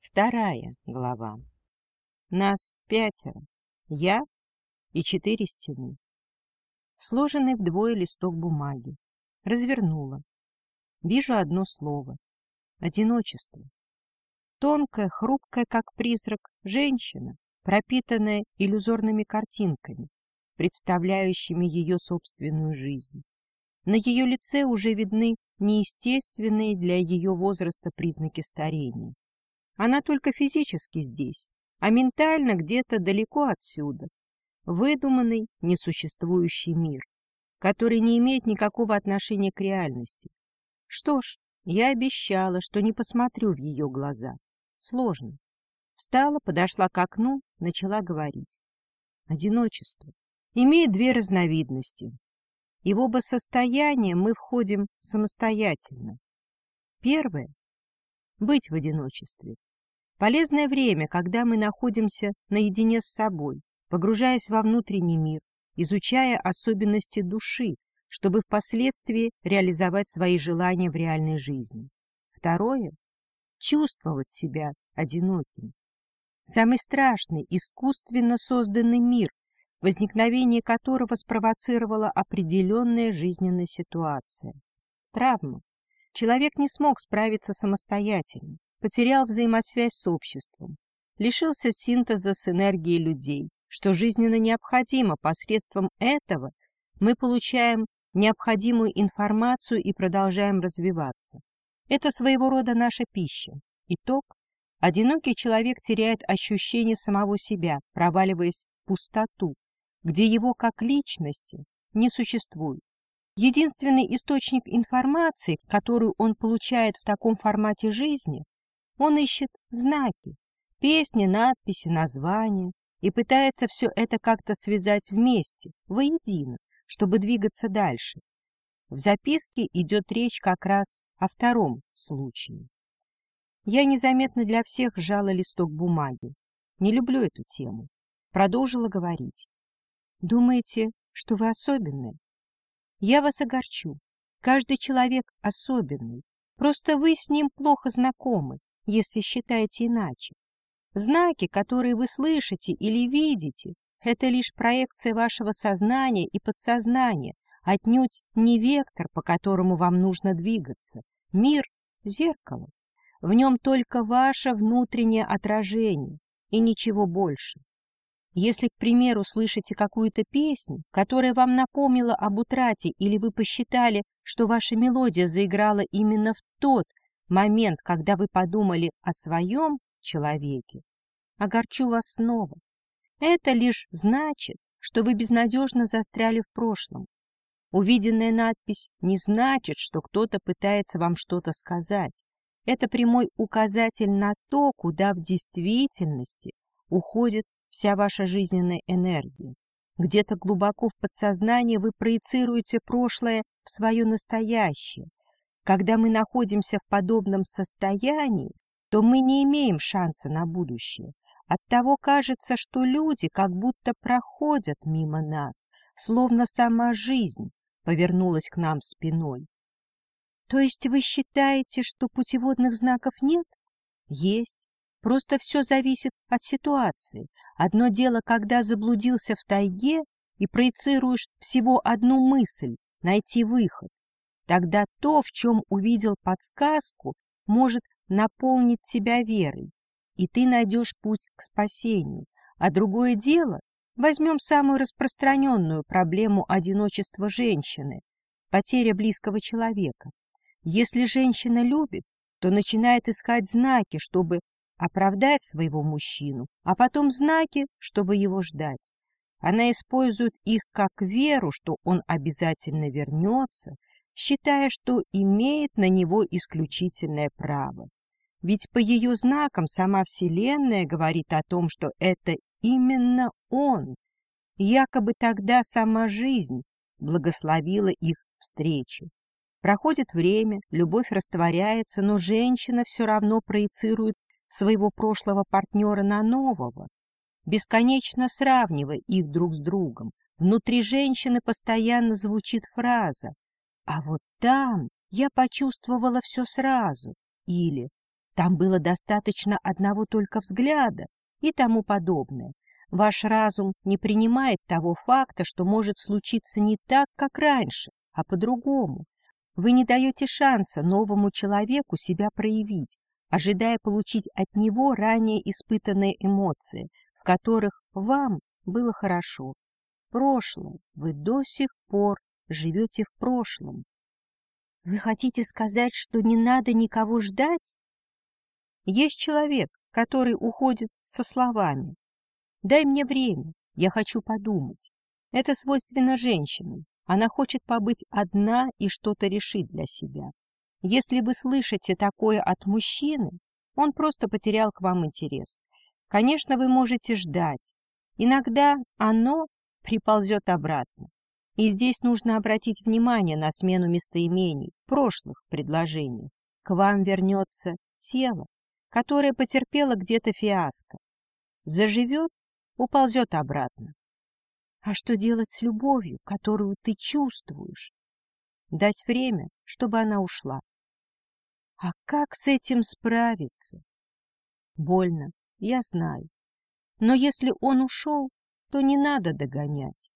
Вторая глава. Нас пятеро. Я и четыре стены. Сложенный вдвое листок бумаги. Развернула. Вижу одно слово. Одиночество. Тонкая, хрупкая, как призрак, женщина, пропитанная иллюзорными картинками, представляющими ее собственную жизнь. На ее лице уже видны неестественные для ее возраста признаки старения. Она только физически здесь, а ментально где-то далеко отсюда. Выдуманный, несуществующий мир, который не имеет никакого отношения к реальности. Что ж, я обещала, что не посмотрю в ее глаза. Сложно. Встала, подошла к окну, начала говорить. Одиночество имеет две разновидности. И в оба состояния мы входим самостоятельно. Первое — быть в одиночестве. Полезное время, когда мы находимся наедине с собой, погружаясь во внутренний мир, изучая особенности души, чтобы впоследствии реализовать свои желания в реальной жизни. Второе — чувствовать себя одиноким. Самый страшный, искусственно созданный мир, возникновение которого спровоцировала определенная жизненная ситуация. Травма. Человек не смог справиться самостоятельно потерял взаимосвязь с обществом, лишился синтеза с энергией людей, что жизненно необходимо. Посредством этого мы получаем необходимую информацию и продолжаем развиваться. Это своего рода наша пища. Итог. Одинокий человек теряет ощущение самого себя, проваливаясь в пустоту, где его как личности не существует. Единственный источник информации, которую он получает в таком формате жизни, он ищет знаки, песни, надписи, названия и пытается все это как-то связать вместе, воедино, чтобы двигаться дальше. В записке идет речь как раз о втором случае. Я незаметно для всех сжала листок бумаги. Не люблю эту тему. Продолжила говорить. Думаете, что вы особенные? Я вас огорчу. Каждый человек особенный. Просто вы с ним плохо знакомы, если считаете иначе. Знаки, которые вы слышите или видите, это лишь проекция вашего сознания и подсознания, отнюдь не вектор, по которому вам нужно двигаться. Мир — зеркало. В нем только ваше внутреннее отражение и ничего больше. Если, к примеру, слышите какую-то песню, которая вам напомнила об утрате, или вы посчитали, что ваша мелодия заиграла именно в тот момент, когда вы подумали о своем человеке, огорчу вас снова. Это лишь значит, что вы безнадежно застряли в прошлом. Увиденная надпись не значит, что кто-то пытается вам что-то сказать. Это прямой указатель на то, куда в действительности уходит вся ваша жизненная энергия. Где-то глубоко в подсознании вы проецируете прошлое в свое настоящее, когда мы находимся в подобном состоянии, то мы не имеем шанса на будущее. Оттого кажется, что люди как будто проходят мимо нас, словно сама жизнь повернулась к нам спиной. То есть вы считаете, что путеводных знаков нет? Есть. Просто все зависит от ситуации. Одно дело, когда заблудился в тайге и проецируешь всего одну мысль — найти выход. Тогда то, в чем увидел подсказку, может наполнить тебя верой, и ты найдешь путь к спасению. А другое дело, возьмем самую распространенную проблему одиночества женщины – потеря близкого человека. Если женщина любит, то начинает искать знаки, чтобы оправдать своего мужчину, а потом знаки, чтобы его ждать. Она использует их как веру, что он обязательно вернется – считая, что имеет на него исключительное право. Ведь по ее знакам сама Вселенная говорит о том, что это именно он. Якобы тогда сама жизнь благословила их встречу. Проходит время, любовь растворяется, но женщина все равно проецирует своего прошлого партнера на нового, бесконечно сравнивая их друг с другом. Внутри женщины постоянно звучит фраза а вот там я почувствовала все сразу. Или Там было достаточно одного только взгляда и тому подобное. Ваш разум не принимает того факта, что может случиться не так, как раньше, а по-другому. Вы не даете шанса новому человеку себя проявить, ожидая получить от него ранее испытанные эмоции, в которых вам было хорошо. Прошлое. Вы до сих пор живете в прошлом. Вы хотите сказать, что не надо никого ждать? Есть человек, который уходит со словами. Дай мне время, я хочу подумать. Это свойственно женщинам. Она хочет побыть одна и что-то решить для себя. Если вы слышите такое от мужчины, он просто потерял к вам интерес. Конечно, вы можете ждать. Иногда оно приползет обратно. И здесь нужно обратить внимание на смену местоимений, прошлых предложений. К вам вернется тело, которое потерпело где-то фиаско. Заживет, уползет обратно. А что делать с любовью, которую ты чувствуешь? Дать время, чтобы она ушла. А как с этим справиться? Больно, я знаю. Но если он ушел, то не надо догонять.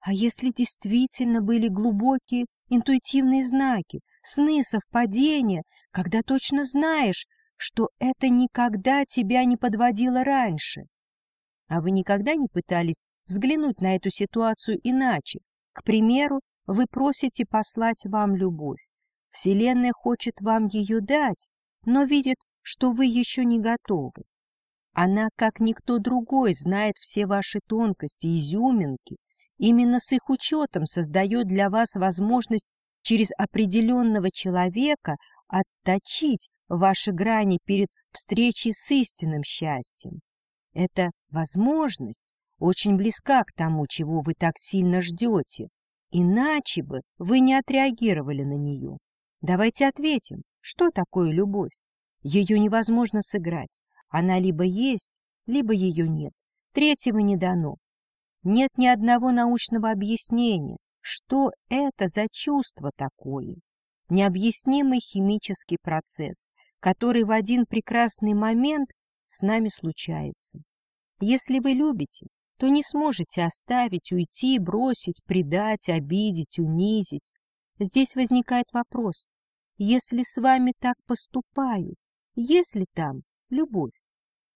А если действительно были глубокие интуитивные знаки, сны, совпадения, когда точно знаешь, что это никогда тебя не подводило раньше? А вы никогда не пытались взглянуть на эту ситуацию иначе? К примеру, вы просите послать вам любовь. Вселенная хочет вам ее дать, но видит, что вы еще не готовы. Она, как никто другой, знает все ваши тонкости, изюминки, Именно с их учетом создает для вас возможность через определенного человека отточить ваши грани перед встречей с истинным счастьем. Эта возможность очень близка к тому, чего вы так сильно ждете, иначе бы вы не отреагировали на нее. Давайте ответим, что такое любовь? Ее невозможно сыграть. Она либо есть, либо ее нет. Третьего не дано. Нет ни одного научного объяснения, что это за чувство такое. Необъяснимый химический процесс, который в один прекрасный момент с нами случается. Если вы любите, то не сможете оставить, уйти, бросить, предать, обидеть, унизить. Здесь возникает вопрос, если с вами так поступают, есть ли там любовь?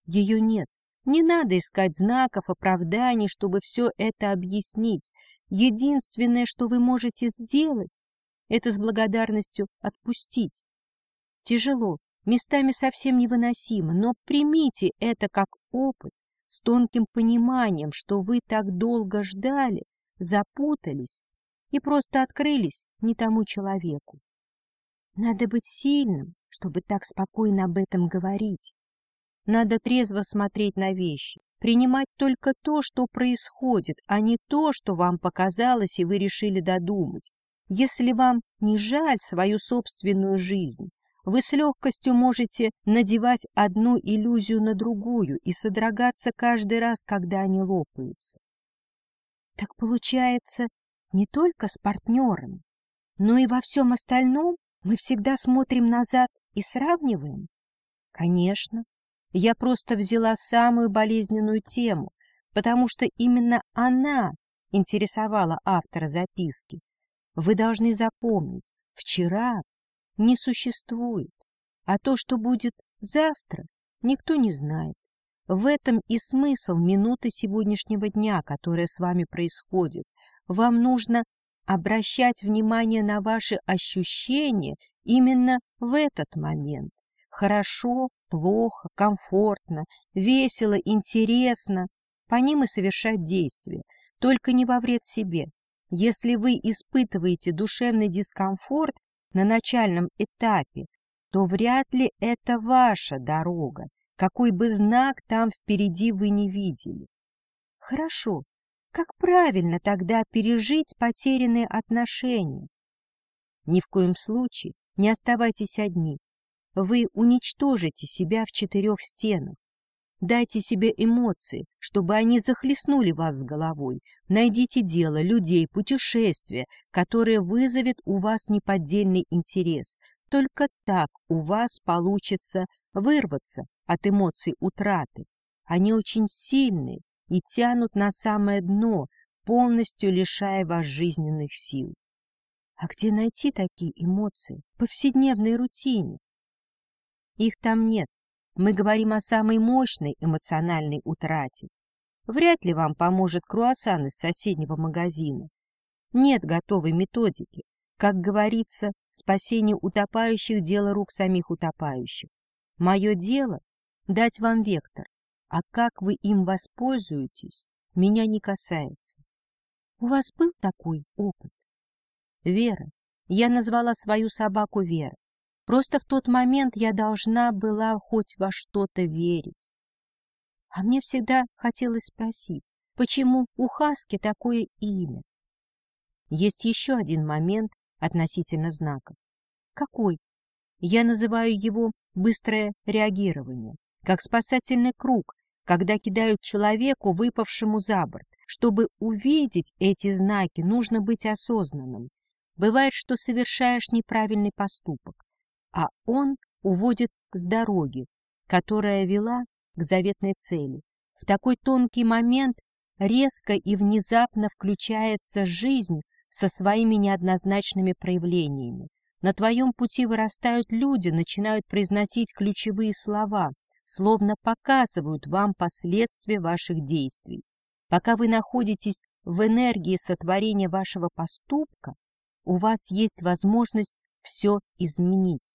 Ее нет. Не надо искать знаков, оправданий, чтобы все это объяснить. Единственное, что вы можете сделать, это с благодарностью отпустить. Тяжело, местами совсем невыносимо, но примите это как опыт, с тонким пониманием, что вы так долго ждали, запутались и просто открылись не тому человеку. Надо быть сильным, чтобы так спокойно об этом говорить. Надо трезво смотреть на вещи, принимать только то, что происходит, а не то, что вам показалось и вы решили додумать. Если вам не жаль свою собственную жизнь, вы с легкостью можете надевать одну иллюзию на другую и содрогаться каждый раз, когда они лопаются. Так получается, не только с партнером, но и во всем остальном мы всегда смотрим назад и сравниваем? Конечно, я просто взяла самую болезненную тему, потому что именно она интересовала автора записки. Вы должны запомнить, вчера не существует, а то, что будет завтра, никто не знает. В этом и смысл минуты сегодняшнего дня, которая с вами происходит. Вам нужно обращать внимание на ваши ощущения именно в этот момент. Хорошо, плохо, комфортно, весело, интересно. По ним и совершать действия, только не во вред себе. Если вы испытываете душевный дискомфорт на начальном этапе, то вряд ли это ваша дорога, какой бы знак там впереди вы не видели. Хорошо, как правильно тогда пережить потерянные отношения? Ни в коем случае не оставайтесь одни, вы уничтожите себя в четырех стенах. Дайте себе эмоции, чтобы они захлестнули вас с головой. Найдите дело, людей, путешествия, которое вызовет у вас неподдельный интерес. Только так у вас получится вырваться от эмоций утраты. Они очень сильные и тянут на самое дно, полностью лишая вас жизненных сил. А где найти такие эмоции в повседневной рутине? Их там нет. Мы говорим о самой мощной эмоциональной утрате. Вряд ли вам поможет круассан из соседнего магазина. Нет готовой методики. Как говорится, спасение утопающих – дело рук самих утопающих. Мое дело — дать вам вектор, а как вы им воспользуетесь, меня не касается. У вас был такой опыт? Вера. Я назвала свою собаку Вера. Просто в тот момент я должна была хоть во что-то верить. А мне всегда хотелось спросить, почему у Хаски такое имя? Есть еще один момент относительно знаков. Какой? Я называю его быстрое реагирование, как спасательный круг, когда кидают человеку, выпавшему за борт. Чтобы увидеть эти знаки, нужно быть осознанным. Бывает, что совершаешь неправильный поступок, а он уводит с дороги, которая вела к заветной цели. В такой тонкий момент резко и внезапно включается жизнь со своими неоднозначными проявлениями. На твоем пути вырастают люди, начинают произносить ключевые слова, словно показывают вам последствия ваших действий. Пока вы находитесь в энергии сотворения вашего поступка, у вас есть возможность все изменить.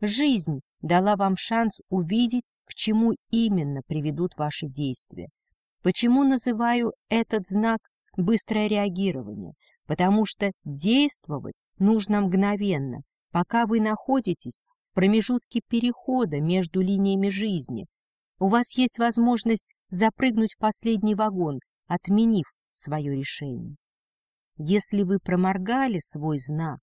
Жизнь дала вам шанс увидеть, к чему именно приведут ваши действия. Почему называю этот знак быстрое реагирование? потому что действовать нужно мгновенно, пока вы находитесь в промежутке перехода между линиями жизни. У вас есть возможность запрыгнуть в последний вагон, отменив свое решение. Если вы проморгали свой знак,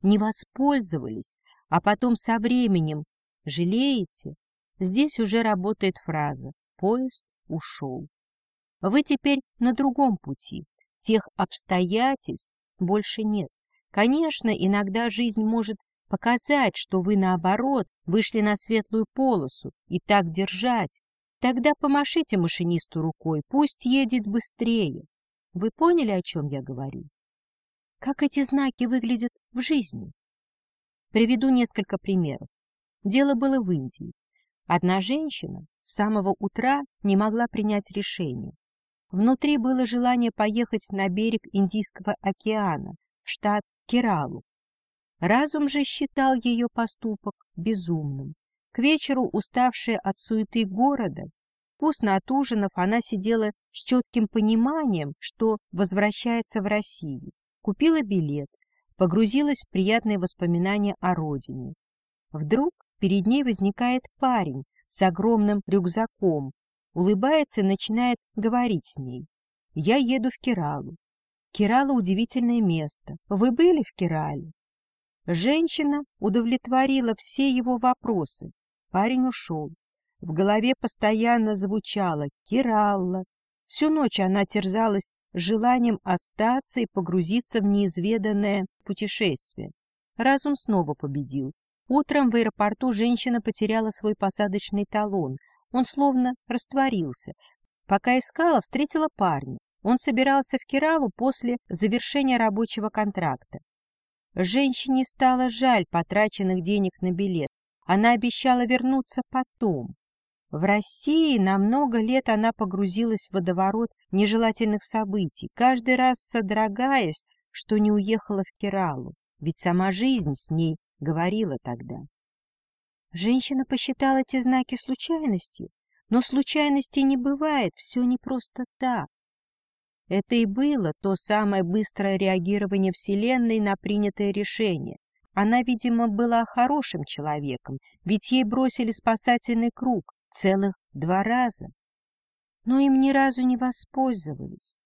не воспользовались, а потом со временем жалеете, здесь уже работает фраза «поезд ушел». Вы теперь на другом пути, Тех обстоятельств больше нет. Конечно, иногда жизнь может показать, что вы, наоборот, вышли на светлую полосу, и так держать. Тогда помашите машинисту рукой, пусть едет быстрее. Вы поняли, о чем я говорю? Как эти знаки выглядят в жизни? Приведу несколько примеров. Дело было в Индии. Одна женщина с самого утра не могла принять решение. Внутри было желание поехать на берег Индийского океана, в штат Кералу. Разум же считал ее поступок безумным. К вечеру, уставшая от суеты города, вкусно отужинав, она сидела с четким пониманием, что возвращается в Россию. Купила билет, погрузилась в приятные воспоминания о родине. Вдруг перед ней возникает парень с огромным рюкзаком, улыбается и начинает говорить с ней. Я еду в Кералу. Керала — удивительное место. Вы были в Керале? Женщина удовлетворила все его вопросы. Парень ушел. В голове постоянно звучало «Кералла». Всю ночь она терзалась желанием остаться и погрузиться в неизведанное путешествие. Разум снова победил. Утром в аэропорту женщина потеряла свой посадочный талон. Он словно растворился. Пока искала, встретила парня. Он собирался в Кералу после завершения рабочего контракта. Женщине стало жаль потраченных денег на билет. Она обещала вернуться потом. В России на много лет она погрузилась в водоворот нежелательных событий, каждый раз содрогаясь, что не уехала в Кералу, ведь сама жизнь с ней говорила тогда. Женщина посчитала эти знаки случайностью, но случайностей не бывает, все не просто так. Это и было то самое быстрое реагирование Вселенной на принятое решение. Она, видимо, была хорошим человеком, ведь ей бросили спасательный круг целых два раза. Но им ни разу не воспользовались.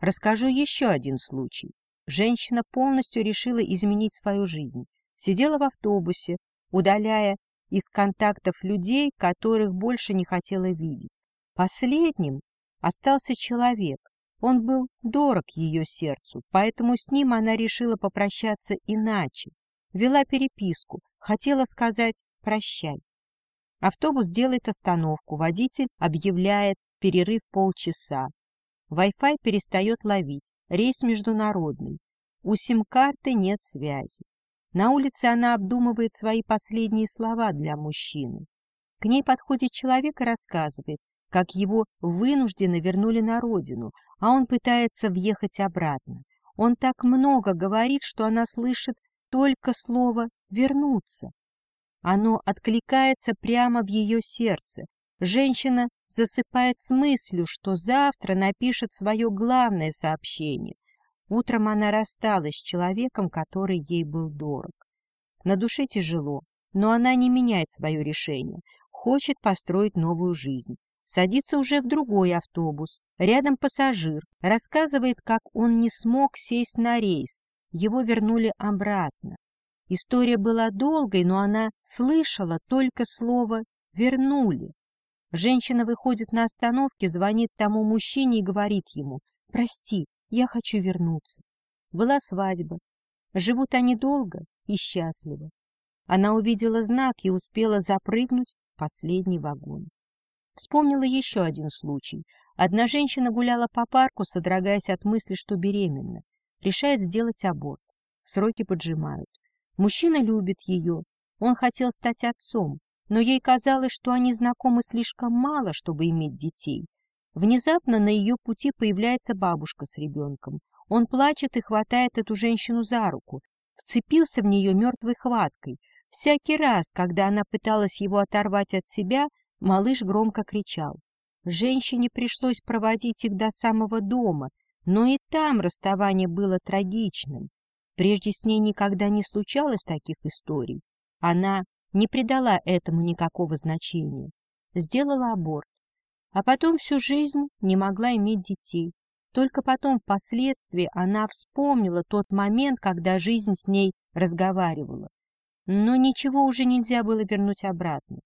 Расскажу еще один случай. Женщина полностью решила изменить свою жизнь. Сидела в автобусе, удаляя из контактов людей, которых больше не хотела видеть. Последним остался человек. Он был дорог ее сердцу, поэтому с ним она решила попрощаться иначе. Вела переписку, хотела сказать «прощай». Автобус делает остановку, водитель объявляет перерыв полчаса. Wi-Fi перестает ловить, рейс международный. У сим-карты нет связи. На улице она обдумывает свои последние слова для мужчины. К ней подходит человек и рассказывает, как его вынужденно вернули на родину, а он пытается въехать обратно. Он так много говорит, что она слышит только слово «вернуться». Оно откликается прямо в ее сердце. Женщина засыпает с мыслью, что завтра напишет свое главное сообщение. Утром она рассталась с человеком, который ей был дорог. На душе тяжело, но она не меняет свое решение, хочет построить новую жизнь. Садится уже в другой автобус. Рядом пассажир. Рассказывает, как он не смог сесть на рейс. Его вернули обратно. История была долгой, но она слышала только слово «вернули». Женщина выходит на остановке, звонит тому мужчине и говорит ему «Прости, я хочу вернуться». Была свадьба. Живут они долго и счастливо. Она увидела знак и успела запрыгнуть в последний вагон. Вспомнила еще один случай. Одна женщина гуляла по парку, содрогаясь от мысли, что беременна. Решает сделать аборт. Сроки поджимают. Мужчина любит ее. Он хотел стать отцом, но ей казалось, что они знакомы слишком мало, чтобы иметь детей. Внезапно на ее пути появляется бабушка с ребенком. Он плачет и хватает эту женщину за руку, вцепился в нее мертвой хваткой. Всякий раз, когда она пыталась его оторвать от себя, малыш громко кричал. Женщине пришлось проводить их до самого дома, но и там расставание было трагичным. Прежде с ней никогда не случалось таких историй. Она не придала этому никакого значения. Сделала аборт. А потом всю жизнь не могла иметь детей. Только потом, впоследствии, она вспомнила тот момент, когда жизнь с ней разговаривала. Но ничего уже нельзя было вернуть обратно.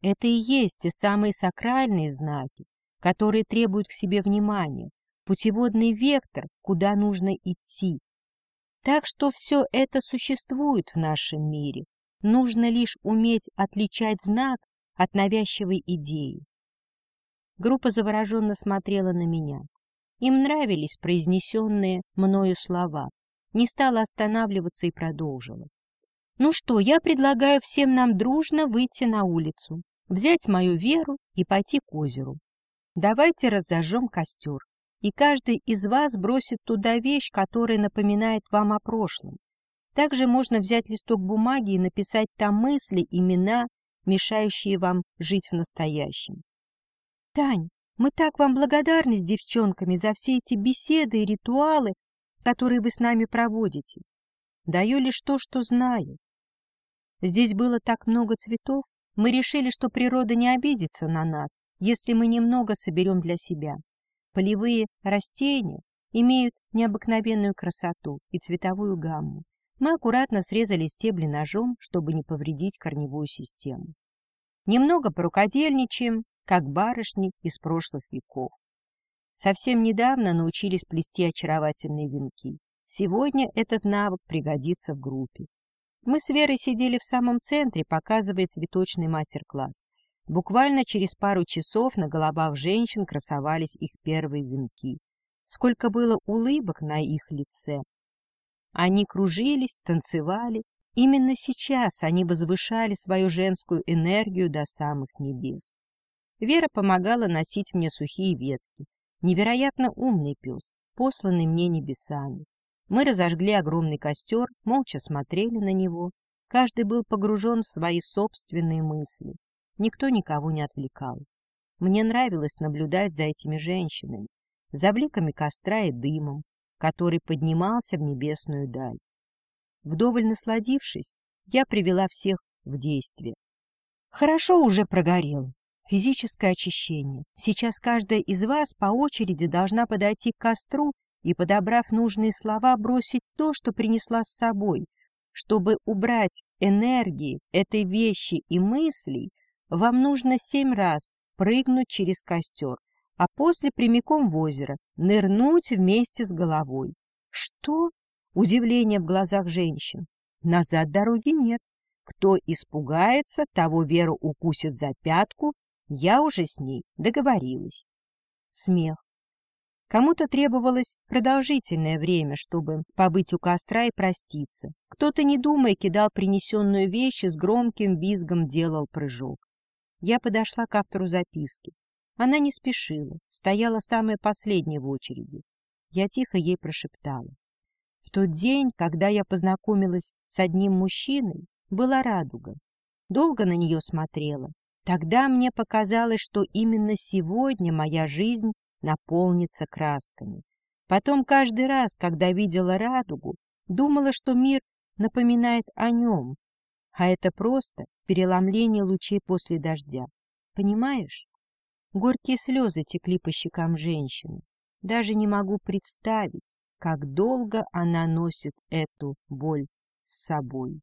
Это и есть те самые сакральные знаки, которые требуют к себе внимания, путеводный вектор, куда нужно идти, так что все это существует в нашем мире. Нужно лишь уметь отличать знак от навязчивой идеи. Группа завороженно смотрела на меня. Им нравились произнесенные мною слова. Не стала останавливаться и продолжила. Ну что, я предлагаю всем нам дружно выйти на улицу, взять мою веру и пойти к озеру. Давайте разожжем костер и каждый из вас бросит туда вещь, которая напоминает вам о прошлом. Также можно взять листок бумаги и написать там мысли, имена, мешающие вам жить в настоящем. Тань, мы так вам благодарны с девчонками за все эти беседы и ритуалы, которые вы с нами проводите. Даю лишь то, что знаю. Здесь было так много цветов, мы решили, что природа не обидится на нас, если мы немного соберем для себя. Полевые растения имеют необыкновенную красоту и цветовую гамму. Мы аккуратно срезали стебли ножом, чтобы не повредить корневую систему. Немного порукодельничаем, как барышни из прошлых веков. Совсем недавно научились плести очаровательные венки. Сегодня этот навык пригодится в группе. Мы с Верой сидели в самом центре, показывая цветочный мастер-класс. Буквально через пару часов на головах женщин красовались их первые венки. Сколько было улыбок на их лице. Они кружились, танцевали. Именно сейчас они возвышали свою женскую энергию до самых небес. Вера помогала носить мне сухие ветки. Невероятно умный пес, посланный мне небесами. Мы разожгли огромный костер, молча смотрели на него. Каждый был погружен в свои собственные мысли. Никто никого не отвлекал. Мне нравилось наблюдать за этими женщинами, за бликами костра и дымом, который поднимался в небесную даль. Вдоволь насладившись, я привела всех в действие. Хорошо уже прогорел. Физическое очищение. Сейчас каждая из вас по очереди должна подойти к костру и, подобрав нужные слова, бросить то, что принесла с собой, чтобы убрать энергии этой вещи и мыслей, вам нужно семь раз прыгнуть через костер, а после прямиком в озеро, нырнуть вместе с головой. Что? Удивление в глазах женщин. Назад дороги нет. Кто испугается, того Вера укусит за пятку. Я уже с ней договорилась. Смех. Кому-то требовалось продолжительное время, чтобы побыть у костра и проститься. Кто-то, не думая, кидал принесенную вещь и с громким визгом делал прыжок. Я подошла к автору записки. Она не спешила, стояла самая последняя в очереди. Я тихо ей прошептала. В тот день, когда я познакомилась с одним мужчиной, была радуга. Долго на нее смотрела. Тогда мне показалось, что именно сегодня моя жизнь наполнится красками. Потом каждый раз, когда видела радугу, думала, что мир напоминает о нем, а это просто переломление лучей после дождя. Понимаешь? Горькие слезы текли по щекам женщины. Даже не могу представить, как долго она носит эту боль с собой.